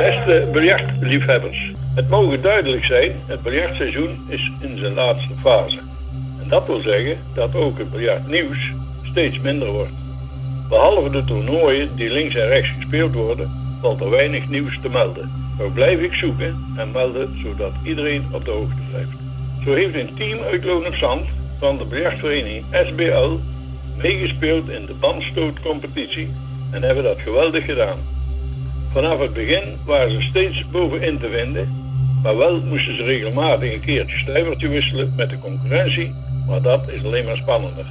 Beste biljartliefhebbers, het mogen duidelijk zijn, het biljartseizoen is in zijn laatste fase. En dat wil zeggen dat ook het biljartnieuws steeds minder wordt. Behalve de toernooien die links en rechts gespeeld worden, valt er weinig nieuws te melden. Zo blijf ik zoeken en melden zodat iedereen op de hoogte blijft. Zo heeft een team uit Loon op Zand van de biljartvereniging SBL meegespeeld in de bandstootcompetitie en hebben dat geweldig gedaan. Vanaf het begin waren ze steeds bovenin te vinden, maar wel moesten ze regelmatig een keertje stuivertje wisselen met de concurrentie, maar dat is alleen maar spannender.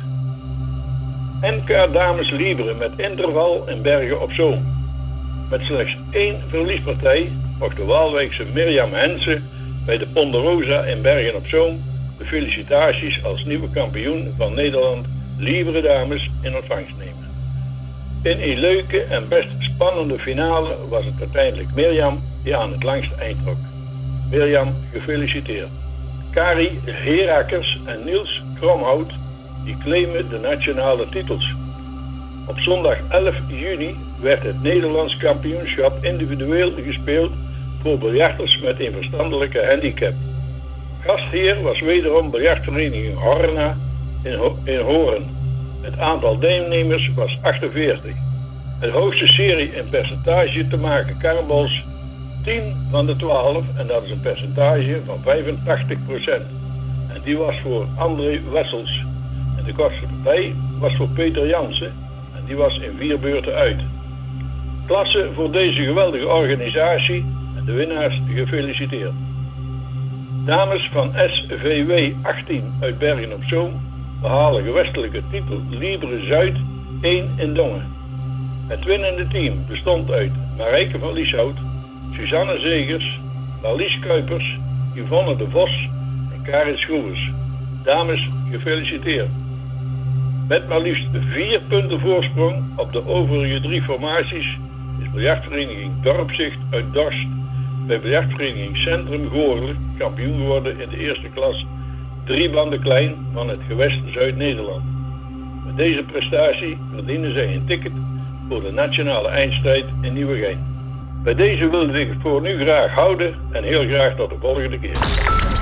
NK Dames Libre met interval in Bergen op Zoom. Met slechts één verliespartij mocht de Waalwijkse Mirjam Hensen bij de Ponderosa in Bergen op Zoom de felicitaties als nieuwe kampioen van Nederland Libre Dames in ontvangst nemen. In een leuke en best spannende finale was het uiteindelijk Mirjam die aan het langste eind trok. Mirjam, gefeliciteerd. Kari Herakers en Niels Kromhout die claimen de nationale titels. Op zondag 11 juni werd het Nederlands kampioenschap individueel gespeeld voor biljarters met een verstandelijke handicap. Gastheer was wederom biljartvereniging Horna in, Ho in Horen. Het aantal deelnemers was 48. Het hoogste serie in percentage te maken karbols 10 van de 12 en dat is een percentage van 85% En die was voor André Wessels. En de kortste partij was voor Peter Jansen en die was in vier beurten uit. Klasse voor deze geweldige organisatie en de winnaars gefeliciteerd. Dames van SVW 18 uit Bergen op Zoom behalen gewestelijke titel Libre Zuid 1 in Dongen. Het winnende team bestond uit Marijke van Lieshout, Suzanne Zegers, Marlies Kuipers, Yvonne de Vos en Karin Schroevers. Dames, gefeliciteerd. Met maar liefst vier punten voorsprong op de overige drie formaties is biljartvereniging Dorpzicht uit Dorst bij biljartvereniging Centrum Goorlen kampioen geworden in de eerste klas drie banden klein van het gewest Zuid-Nederland. Met deze prestatie verdienen zij een ticket voor de nationale eindstrijd in Nieuwegein. Bij deze wilde ik het voor nu graag houden en heel graag tot de volgende keer.